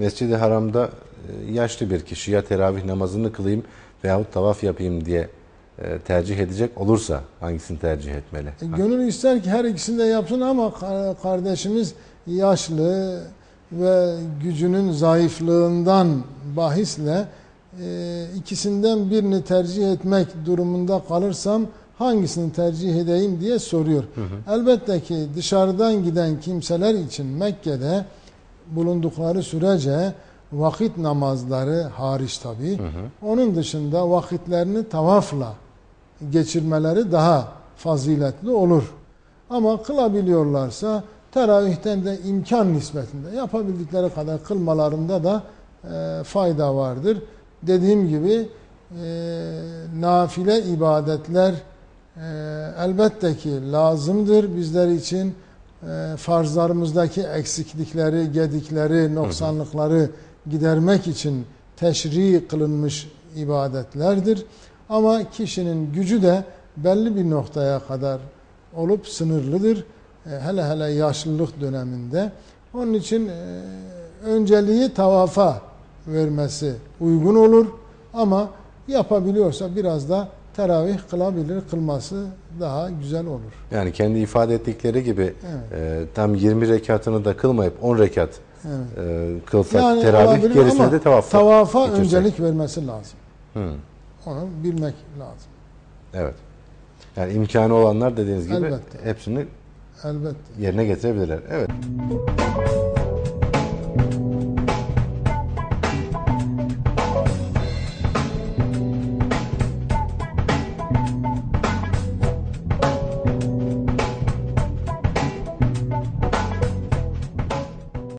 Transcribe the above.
Mescid-i Haram'da e, yaşlı bir kişi ya teravih namazını kılayım veyahut tavaf yapayım diye tercih edecek olursa hangisini tercih etmeli? E, Gönül ister ki her ikisini de yapsın ama ka- kardeşimiz yaşlı ve gücünün zayıflığından bahisle e, ikisinden birini tercih etmek durumunda kalırsam hangisini tercih edeyim diye soruyor. Elbette ki dışarıdan giden kimseler için Mekke'de bulundukları sürece vakit namazları hariç tabi. Onun dışında vakitlerini tavafla geçirmeleri daha faziletli olur. Ama kılabiliyorlarsa teravihten de imkan nispetinde yapabildikleri kadar kılmalarında da e, fayda vardır. Dediğim gibi e, nafile ibadetler e, elbette ki lazımdır bizler için. E, farzlarımızdaki eksiklikleri, gedikleri, noksanlıkları gidermek için teşri kılınmış ibadetlerdir. Ama kişinin gücü de belli bir noktaya kadar olup sınırlıdır. E, hele hele yaşlılık döneminde. Onun için e, önceliği tavafa vermesi uygun olur. Ama yapabiliyorsa biraz da teravih kılabilir. Kılması daha güzel olur. Yani kendi ifade ettikleri gibi Evet. e, tam 20 rekatını da kılmayıp 10 rekat Evet. e, kılsak Yani teravih ama de tavaf tavafa geçirsek. öncelik vermesi lazım. Hı, Onu bilmek lazım. evet. Yani imkanı olanlar dediğiniz gibi Elbette. hepsini Elbette. yerine getirebilirler. Evet.